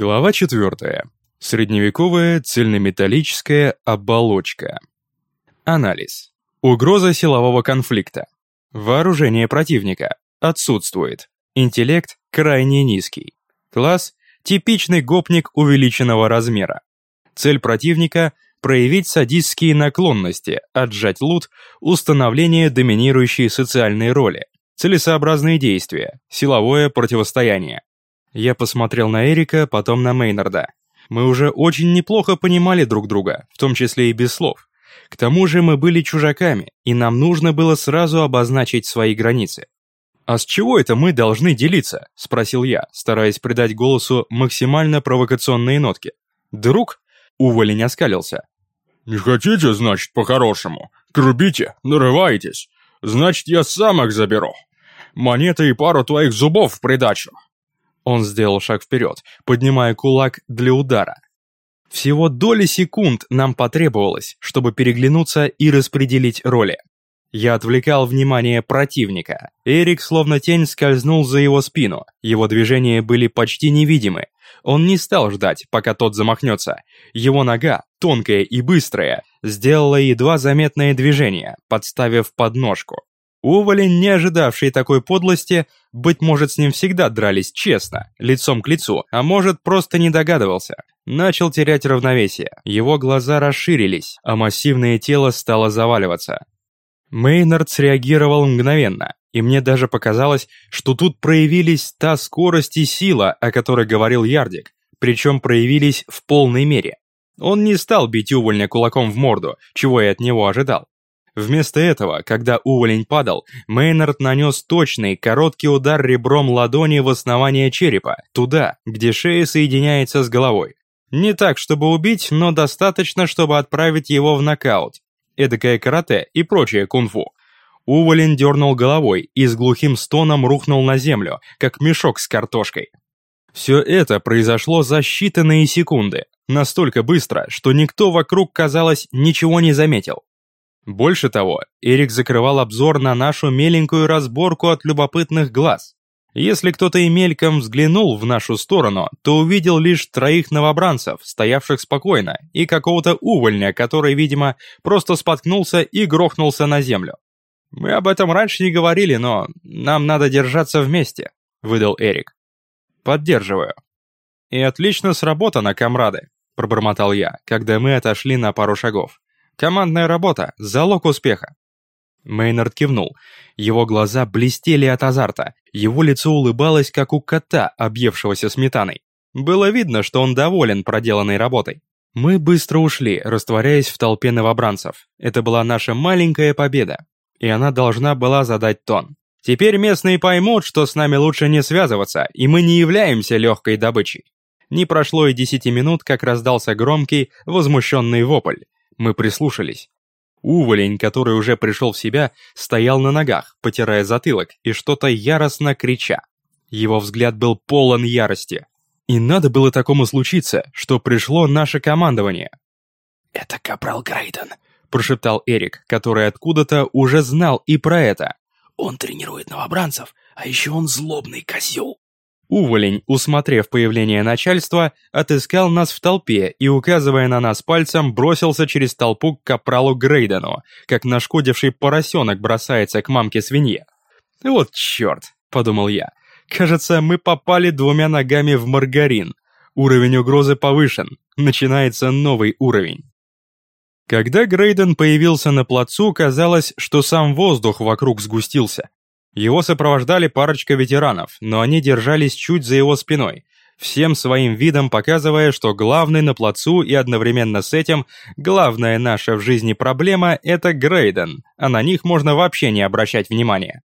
Глава 4. Средневековая цельнометаллическая оболочка. Анализ. Угроза силового конфликта. Вооружение противника. Отсутствует. Интеллект крайне низкий. Класс – типичный гопник увеличенного размера. Цель противника – проявить садистские наклонности, отжать лут, установление доминирующей социальной роли, целесообразные действия, силовое противостояние. Я посмотрел на Эрика, потом на Мейнарда. Мы уже очень неплохо понимали друг друга, в том числе и без слов. К тому же мы были чужаками, и нам нужно было сразу обозначить свои границы. «А с чего это мы должны делиться?» – спросил я, стараясь придать голосу максимально провокационные нотки. «Друг?» – уволень оскалился. «Не хотите, значит, по-хорошему? Грубите, нарываетесь. Значит, я сам их заберу. Монеты и пару твоих зубов в придачу. Он сделал шаг вперед, поднимая кулак для удара. Всего доли секунд нам потребовалось, чтобы переглянуться и распределить роли. Я отвлекал внимание противника. Эрик, словно тень, скользнул за его спину. Его движения были почти невидимы. Он не стал ждать, пока тот замахнется. Его нога, тонкая и быстрая, сделала едва заметное движение, подставив подножку. Уволень, не ожидавший такой подлости, быть может, с ним всегда дрались честно, лицом к лицу, а может, просто не догадывался. Начал терять равновесие, его глаза расширились, а массивное тело стало заваливаться. Мейнард среагировал мгновенно, и мне даже показалось, что тут проявились та скорость и сила, о которой говорил Ярдик, причем проявились в полной мере. Он не стал бить увольня кулаком в морду, чего я от него ожидал. Вместо этого, когда уволень падал, Мейнард нанес точный, короткий удар ребром ладони в основание черепа, туда, где шея соединяется с головой. Не так, чтобы убить, но достаточно, чтобы отправить его в нокаут. Эдакое карате и прочее кунг-фу. Уволень дернул головой и с глухим стоном рухнул на землю, как мешок с картошкой. Все это произошло за считанные секунды, настолько быстро, что никто вокруг, казалось, ничего не заметил. Больше того, Эрик закрывал обзор на нашу меленькую разборку от любопытных глаз. Если кто-то и мельком взглянул в нашу сторону, то увидел лишь троих новобранцев, стоявших спокойно, и какого-то увольня, который, видимо, просто споткнулся и грохнулся на землю. «Мы об этом раньше не говорили, но нам надо держаться вместе», — выдал Эрик. «Поддерживаю». «И отлично сработано, комрады», — пробормотал я, когда мы отошли на пару шагов. Командная работа – залог успеха. Мейнард кивнул. Его глаза блестели от азарта. Его лицо улыбалось, как у кота, объевшегося сметаной. Было видно, что он доволен проделанной работой. Мы быстро ушли, растворяясь в толпе новобранцев. Это была наша маленькая победа. И она должна была задать тон. Теперь местные поймут, что с нами лучше не связываться, и мы не являемся легкой добычей. Не прошло и десяти минут, как раздался громкий, возмущенный вопль. Мы прислушались. Уволень, который уже пришел в себя, стоял на ногах, потирая затылок и что-то яростно крича. Его взгляд был полон ярости. И надо было такому случиться, что пришло наше командование. «Это капрал Грейден», — прошептал Эрик, который откуда-то уже знал и про это. «Он тренирует новобранцев, а еще он злобный козел». Уволень, усмотрев появление начальства, отыскал нас в толпе и, указывая на нас пальцем, бросился через толпу к капралу Грейдену, как нашкодивший поросенок бросается к мамке-свинье. «Вот черт!» — подумал я. «Кажется, мы попали двумя ногами в маргарин. Уровень угрозы повышен. Начинается новый уровень». Когда Грейден появился на плацу, казалось, что сам воздух вокруг сгустился. Его сопровождали парочка ветеранов, но они держались чуть за его спиной, всем своим видом показывая, что главный на плацу и одновременно с этим главная наша в жизни проблема – это Грейден, а на них можно вообще не обращать внимания.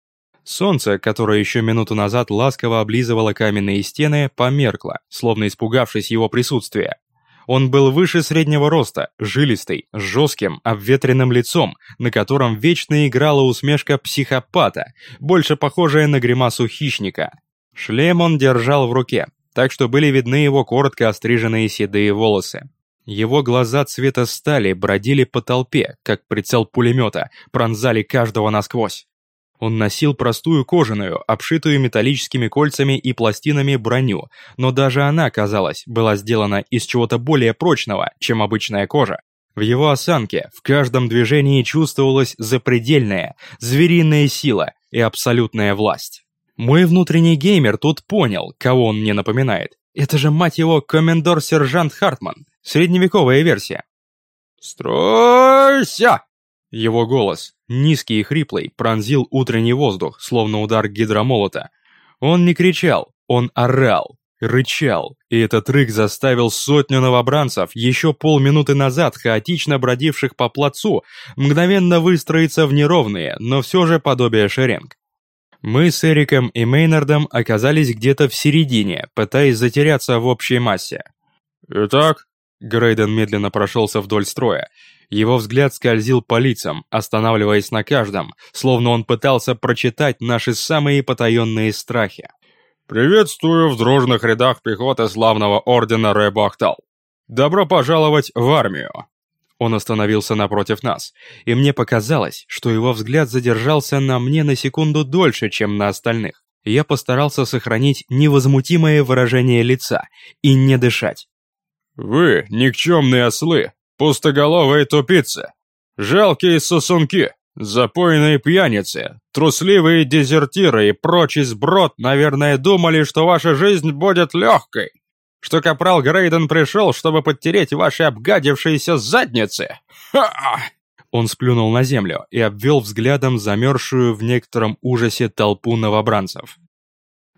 Солнце, которое еще минуту назад ласково облизывало каменные стены, померкло, словно испугавшись его присутствия. Он был выше среднего роста, жилистый, с жестким, обветренным лицом, на котором вечно играла усмешка психопата, больше похожая на гримасу хищника. Шлем он держал в руке, так что были видны его коротко остриженные седые волосы. Его глаза цвета стали бродили по толпе, как прицел пулемета, пронзали каждого насквозь. Он носил простую кожаную, обшитую металлическими кольцами и пластинами броню, но даже она, казалось, была сделана из чего-то более прочного, чем обычная кожа. В его осанке в каждом движении чувствовалась запредельная, звериная сила и абсолютная власть. Мой внутренний геймер тут понял, кого он мне напоминает. Это же, мать его, комендор-сержант Хартман, средневековая версия. «Стройся!» Его голос, низкий и хриплый, пронзил утренний воздух, словно удар гидромолота. Он не кричал, он орал, рычал, и этот рык заставил сотню новобранцев, еще полминуты назад хаотично бродивших по плацу, мгновенно выстроиться в неровные, но все же подобие шеренг. Мы с Эриком и Мейнардом оказались где-то в середине, пытаясь затеряться в общей массе. «Итак?» Грейден медленно прошелся вдоль строя, его взгляд скользил по лицам, останавливаясь на каждом, словно он пытался прочитать наши самые потаенные страхи. «Приветствую в дружных рядах пехоты славного ордена Рэбахтал. Добро пожаловать в армию!» Он остановился напротив нас, и мне показалось, что его взгляд задержался на мне на секунду дольше, чем на остальных. Я постарался сохранить невозмутимое выражение лица и не дышать. «Вы, никчемные ослы, Пустоголовые тупицы, жалкие сосунки, запойные пьяницы, трусливые дезертиры и прочий сброд, наверное, думали, что ваша жизнь будет легкой, что капрал Грейден пришел, чтобы подтереть ваши обгадившиеся задницы. Ха! Он сплюнул на землю и обвел взглядом замерзшую в некотором ужасе толпу новобранцев.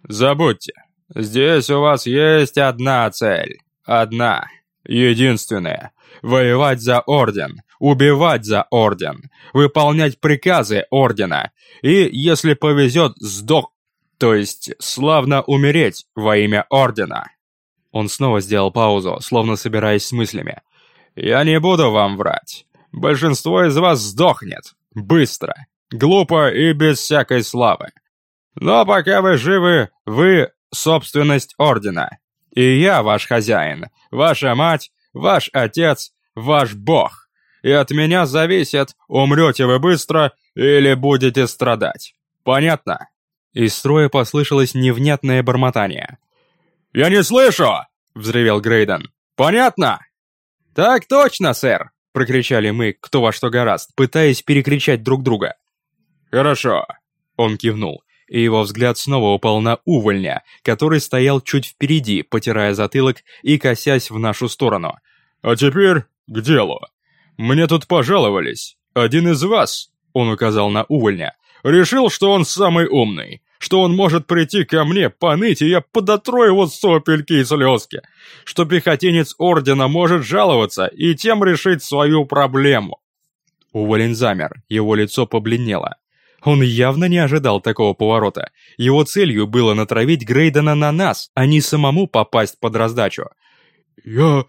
«Забудьте, здесь у вас есть одна цель. Одна. Единственная. Воевать за Орден, убивать за Орден, выполнять приказы Ордена и, если повезет, сдох, то есть славно умереть во имя Ордена. Он снова сделал паузу, словно собираясь с мыслями. «Я не буду вам врать. Большинство из вас сдохнет. Быстро. Глупо и без всякой славы. Но пока вы живы, вы — собственность Ордена. И я ваш хозяин, ваша мать, ваш отец, ваш бог. И от меня зависит, умрете вы быстро или будете страдать. Понятно?» Из строя послышалось невнятное бормотание. «Я не слышу!» — взревел Грейден. «Понятно?» «Так точно, сэр!» — прокричали мы, кто во что гораст, пытаясь перекричать друг друга. «Хорошо!» — он кивнул, и его взгляд снова упал на увольня, который стоял чуть впереди, потирая затылок и косясь в нашу сторону. «А теперь к делу. Мне тут пожаловались. Один из вас, он указал на увольня, решил, что он самый умный, что он может прийти ко мне, поныть, и я подотру его сопельки и слезки, что пехотинец ордена может жаловаться и тем решить свою проблему». Уволень замер, его лицо побледнело. Он явно не ожидал такого поворота. Его целью было натравить Грейдена на нас, а не самому попасть под раздачу. «Я...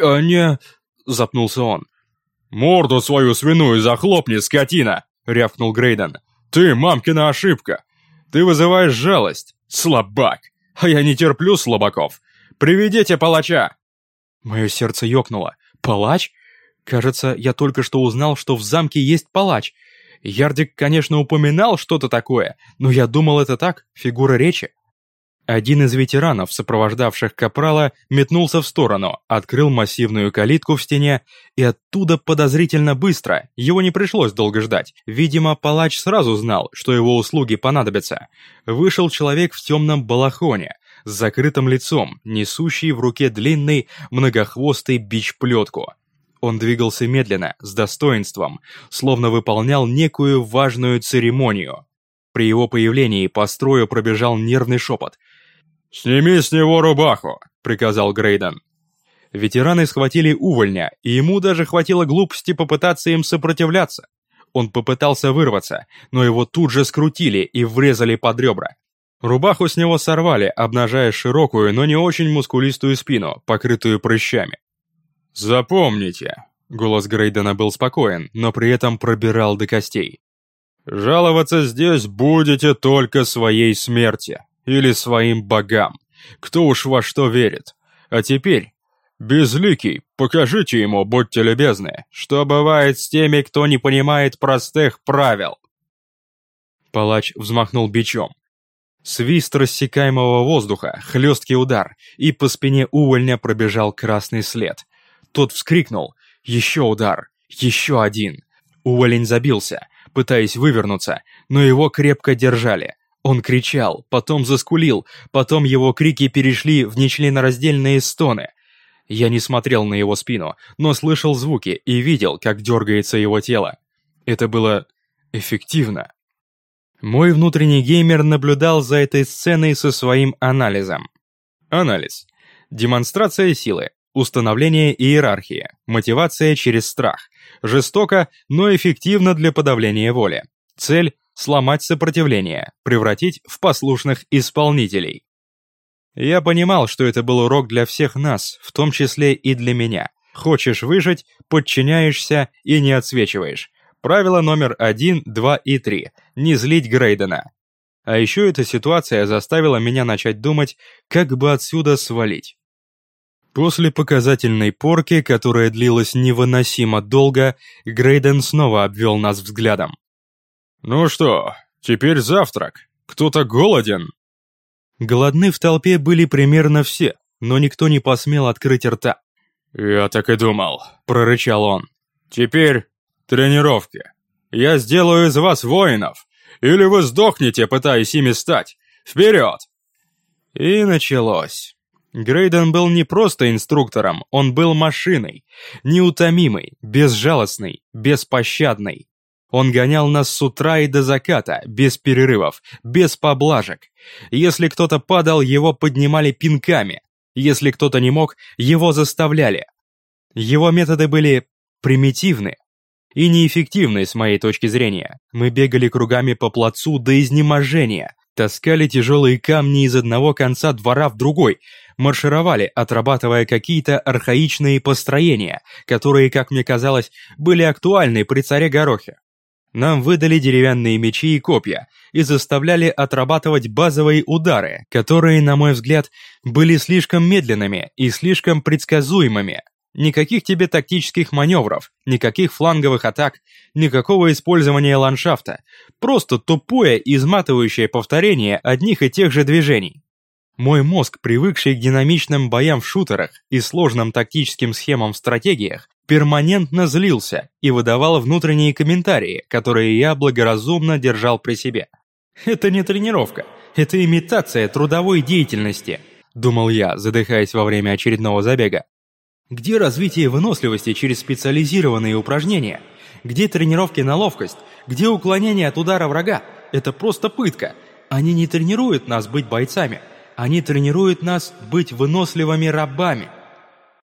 я не...» — запнулся он. «Морду свою свиную захлопни, скотина!» — рявкнул Грейден. «Ты мамкина ошибка! Ты вызываешь жалость, слабак! А я не терплю слабаков! Приведите палача!» Мое сердце ёкнуло. «Палач? Кажется, я только что узнал, что в замке есть палач. Ярдик, конечно, упоминал что-то такое, но я думал это так, фигура речи. Один из ветеранов, сопровождавших Капрала, метнулся в сторону, открыл массивную калитку в стене, и оттуда подозрительно быстро, его не пришлось долго ждать. Видимо, палач сразу знал, что его услуги понадобятся. Вышел человек в темном балахоне, с закрытым лицом, несущий в руке длинный, многохвостый бич-плетку. Он двигался медленно, с достоинством, словно выполнял некую важную церемонию. При его появлении по строю пробежал нервный шепот. «Сними с него рубаху!» — приказал Грейден. Ветераны схватили увольня, и ему даже хватило глупости попытаться им сопротивляться. Он попытался вырваться, но его тут же скрутили и врезали под ребра. Рубаху с него сорвали, обнажая широкую, но не очень мускулистую спину, покрытую прыщами. «Запомните!» — голос Грейдена был спокоен, но при этом пробирал до костей. «Жаловаться здесь будете только своей смерти или своим богам, кто уж во что верит. А теперь, безликий, покажите ему, будьте любезны, что бывает с теми, кто не понимает простых правил. Палач взмахнул бичом. Свист рассекаемого воздуха, хлесткий удар, и по спине увольня пробежал красный след. Тот вскрикнул. Еще удар. Еще один. Уволень забился, пытаясь вывернуться, но его крепко держали. Он кричал, потом заскулил, потом его крики перешли в нечленораздельные стоны. Я не смотрел на его спину, но слышал звуки и видел, как дергается его тело. Это было эффективно. Мой внутренний геймер наблюдал за этой сценой со своим анализом. Анализ. Демонстрация силы. Установление иерархии. Мотивация через страх. Жестоко, но эффективно для подавления воли. Цель – сломать сопротивление, превратить в послушных исполнителей. Я понимал, что это был урок для всех нас, в том числе и для меня. Хочешь выжить – подчиняешься и не отсвечиваешь. Правило номер один, два и три – не злить Грейдена. А еще эта ситуация заставила меня начать думать, как бы отсюда свалить. После показательной порки, которая длилась невыносимо долго, Грейден снова обвел нас взглядом. «Ну что, теперь завтрак. Кто-то голоден?» Голодны в толпе были примерно все, но никто не посмел открыть рта. «Я так и думал», — прорычал он. «Теперь тренировки. Я сделаю из вас воинов, или вы сдохнете, пытаясь ими стать. Вперед!» И началось. Грейден был не просто инструктором, он был машиной. Неутомимый, безжалостный, беспощадный. Он гонял нас с утра и до заката, без перерывов, без поблажек. Если кто-то падал, его поднимали пинками. Если кто-то не мог, его заставляли. Его методы были примитивны, и неэффективной с моей точки зрения. Мы бегали кругами по плацу до изнеможения, таскали тяжелые камни из одного конца двора в другой, маршировали, отрабатывая какие-то архаичные построения, которые, как мне казалось, были актуальны при царе Горохе. Нам выдали деревянные мечи и копья и заставляли отрабатывать базовые удары, которые, на мой взгляд, были слишком медленными и слишком предсказуемыми, Никаких тебе тактических маневров, никаких фланговых атак, никакого использования ландшафта. Просто тупое изматывающее повторение одних и тех же движений. Мой мозг, привыкший к динамичным боям в шутерах и сложным тактическим схемам в стратегиях, перманентно злился и выдавал внутренние комментарии, которые я благоразумно держал при себе. «Это не тренировка, это имитация трудовой деятельности», думал я, задыхаясь во время очередного забега. Где развитие выносливости через специализированные упражнения? Где тренировки на ловкость? Где уклонение от удара врага? Это просто пытка. Они не тренируют нас быть бойцами. Они тренируют нас быть выносливыми рабами.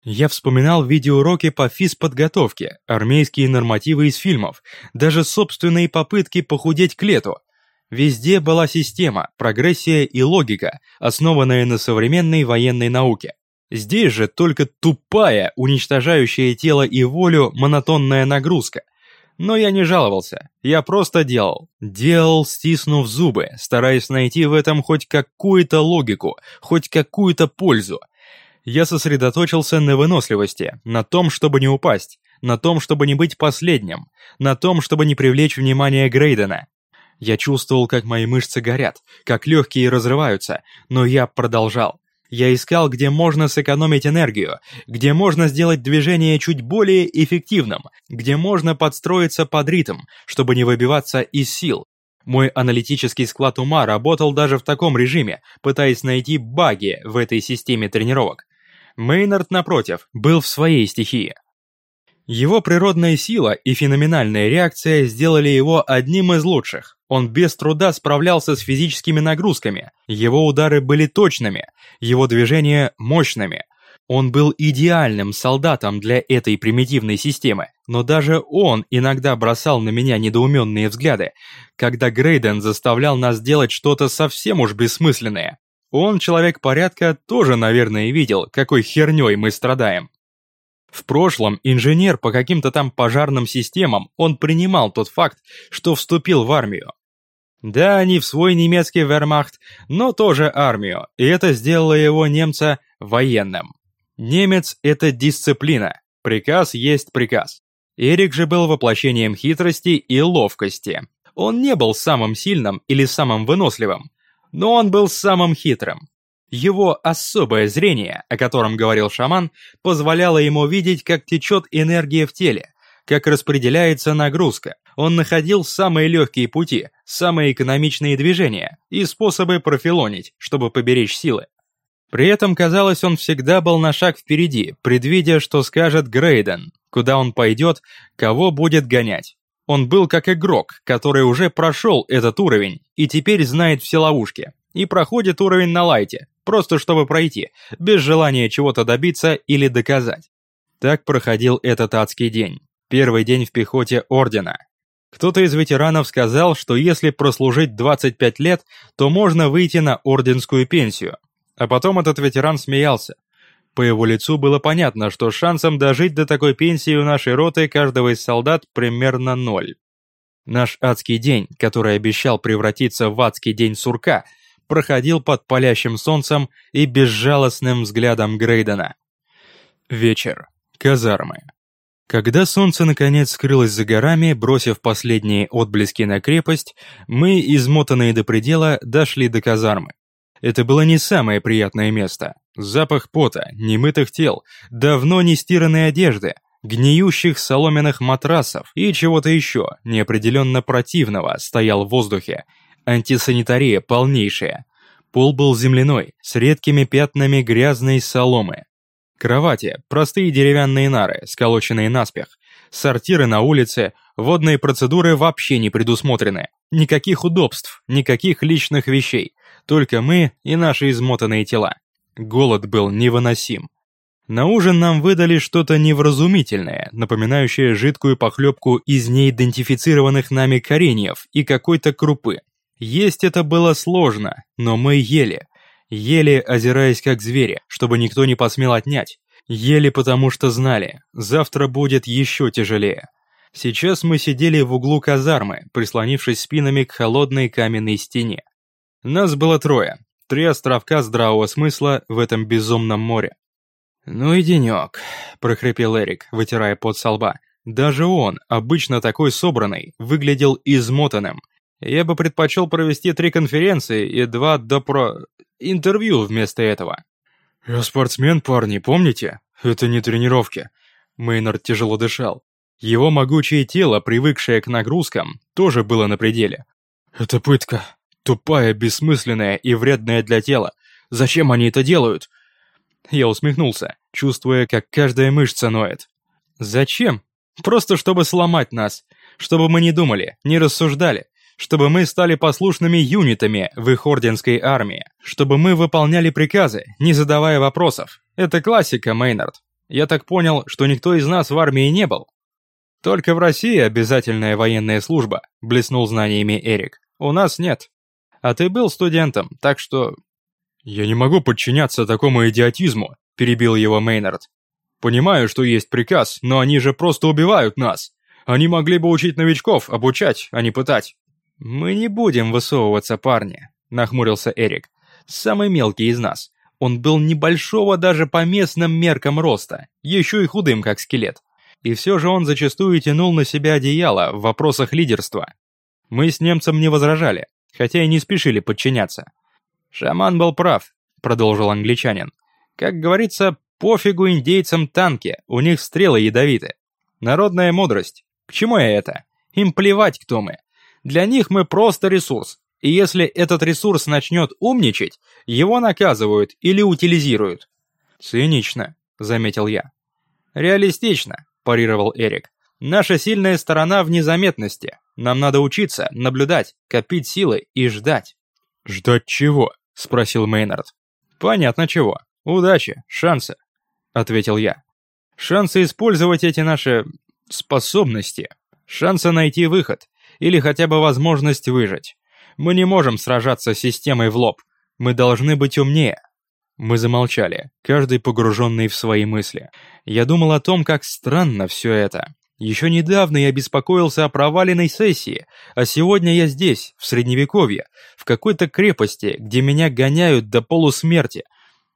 Я вспоминал видеоуроки по физподготовке, армейские нормативы из фильмов, даже собственные попытки похудеть к лету. Везде была система, прогрессия и логика, основанная на современной военной науке. Здесь же только тупая, уничтожающая тело и волю монотонная нагрузка. Но я не жаловался, я просто делал. Делал, стиснув зубы, стараясь найти в этом хоть какую-то логику, хоть какую-то пользу. Я сосредоточился на выносливости, на том, чтобы не упасть, на том, чтобы не быть последним, на том, чтобы не привлечь внимание Грейдена. Я чувствовал, как мои мышцы горят, как легкие разрываются, но я продолжал. Я искал, где можно сэкономить энергию, где можно сделать движение чуть более эффективным, где можно подстроиться под ритм, чтобы не выбиваться из сил. Мой аналитический склад ума работал даже в таком режиме, пытаясь найти баги в этой системе тренировок. Мейнард, напротив, был в своей стихии. Его природная сила и феноменальная реакция сделали его одним из лучших. Он без труда справлялся с физическими нагрузками, его удары были точными, его движения мощными. Он был идеальным солдатом для этой примитивной системы, но даже он иногда бросал на меня недоуменные взгляды, когда Грейден заставлял нас делать что-то совсем уж бессмысленное. Он, человек порядка, тоже, наверное, видел, какой херней мы страдаем. В прошлом инженер по каким-то там пожарным системам, он принимал тот факт, что вступил в армию. Да, не в свой немецкий вермахт, но тоже армию, и это сделало его немца военным. Немец – это дисциплина, приказ есть приказ. Эрик же был воплощением хитрости и ловкости. Он не был самым сильным или самым выносливым, но он был самым хитрым. Его особое зрение, о котором говорил шаман, позволяло ему видеть, как течет энергия в теле, как распределяется нагрузка. Он находил самые легкие пути, самые экономичные движения и способы профилонить, чтобы поберечь силы. При этом, казалось, он всегда был на шаг впереди, предвидя, что скажет Грейден, куда он пойдет, кого будет гонять. Он был как игрок, который уже прошел этот уровень и теперь знает все ловушки. И проходит уровень на лайте, просто чтобы пройти, без желания чего-то добиться или доказать. Так проходил этот адский день. Первый день в пехоте Ордена. Кто-то из ветеранов сказал, что если прослужить 25 лет, то можно выйти на орденскую пенсию. А потом этот ветеран смеялся. По его лицу было понятно, что шансом дожить до такой пенсии у нашей роты каждого из солдат примерно ноль. Наш адский день, который обещал превратиться в адский день сурка, проходил под палящим солнцем и безжалостным взглядом Грейдена. Вечер. Казармы. Когда солнце наконец скрылось за горами, бросив последние отблески на крепость, мы, измотанные до предела, дошли до казармы. Это было не самое приятное место. Запах пота, немытых тел, давно не стиранной одежды, гниющих соломенных матрасов и чего-то еще, неопределенно противного, стоял в воздухе. Антисанитария полнейшая. Пол был земляной, с редкими пятнами грязной соломы. Кровати, простые деревянные нары, сколоченные наспех. Сортиры на улице, водные процедуры вообще не предусмотрены. Никаких удобств, никаких личных вещей. Только мы и наши измотанные тела. Голод был невыносим. На ужин нам выдали что-то невразумительное, напоминающее жидкую похлебку из неидентифицированных нами кореньев и какой-то крупы. Есть это было сложно, но мы ели. Ели, озираясь как звери, чтобы никто не посмел отнять. Ели потому что знали, завтра будет еще тяжелее. Сейчас мы сидели в углу казармы, прислонившись спинами к холодной каменной стене. Нас было трое, три островка здравого смысла в этом безумном море. «Ну и денек», — прохрипел Эрик, вытирая пот со лба. Даже он, обычно такой собранный, выглядел измотанным. Я бы предпочел провести три конференции и два допро интервью вместо этого. «Я спортсмен, парни, помните? Это не тренировки». Мейнард тяжело дышал. Его могучее тело, привыкшее к нагрузкам, тоже было на пределе. «Это пытка. Тупая, бессмысленная и вредная для тела. Зачем они это делают?» Я усмехнулся, чувствуя, как каждая мышца ноет. «Зачем? Просто чтобы сломать нас. Чтобы мы не думали, не рассуждали, чтобы мы стали послушными юнитами в их орденской армии, чтобы мы выполняли приказы, не задавая вопросов. Это классика, Мейнард. Я так понял, что никто из нас в армии не был. Только в России обязательная военная служба, блеснул знаниями Эрик. У нас нет. А ты был студентом, так что... Я не могу подчиняться такому идиотизму, перебил его Мейнард. Понимаю, что есть приказ, но они же просто убивают нас. Они могли бы учить новичков, обучать, а не пытать. «Мы не будем высовываться, парни», — нахмурился Эрик. «Самый мелкий из нас. Он был небольшого даже по местным меркам роста, еще и худым, как скелет. И все же он зачастую тянул на себя одеяло в вопросах лидерства. Мы с немцем не возражали, хотя и не спешили подчиняться. «Шаман был прав», — продолжил англичанин. «Как говорится, пофигу индейцам танки, у них стрелы ядовиты. Народная мудрость. К чему я это? Им плевать, кто мы. Для них мы просто ресурс, и если этот ресурс начнет умничать, его наказывают или утилизируют. Цинично, заметил я. Реалистично, парировал Эрик. Наша сильная сторона в незаметности. Нам надо учиться, наблюдать, копить силы и ждать. Ждать чего? спросил Мейнард. Понятно чего. Удачи, шансы, ответил я. Шансы использовать эти наши способности. Шансы найти выход или хотя бы возможность выжить. Мы не можем сражаться с системой в лоб. Мы должны быть умнее. Мы замолчали, каждый погруженный в свои мысли. Я думал о том, как странно все это. Еще недавно я беспокоился о проваленной сессии, а сегодня я здесь, в Средневековье, в какой-то крепости, где меня гоняют до полусмерти.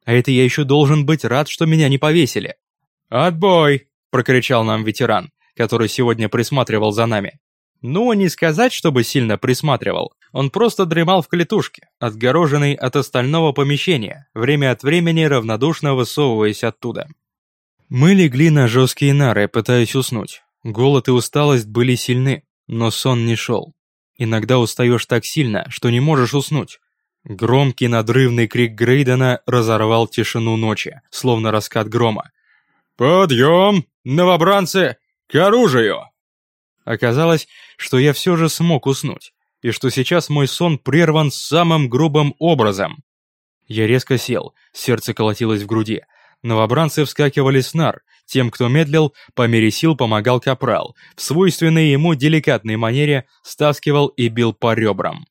А это я еще должен быть рад, что меня не повесили. «Отбой!» – прокричал нам ветеран, который сегодня присматривал за нами. Ну, не сказать, чтобы сильно присматривал. Он просто дремал в клетушке, отгороженный от остального помещения, время от времени равнодушно высовываясь оттуда. Мы легли на жесткие нары, пытаясь уснуть. Голод и усталость были сильны, но сон не шел. Иногда устаешь так сильно, что не можешь уснуть. Громкий надрывный крик Грейдена разорвал тишину ночи, словно раскат грома. «Подъем! Новобранцы! К оружию!» Оказалось, что я все же смог уснуть, и что сейчас мой сон прерван самым грубым образом. Я резко сел, сердце колотилось в груди. Новобранцы вскакивали с нар, тем, кто медлил, по мере сил помогал капрал, в свойственной ему деликатной манере стаскивал и бил по ребрам.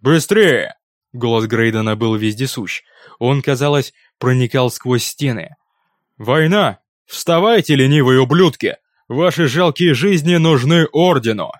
«Быстрее!» Голос Грейдена был вездесущ. Он, казалось, проникал сквозь стены. «Война! Вставайте, ленивые ублюдки! Ваши жалкие жизни нужны Ордену!»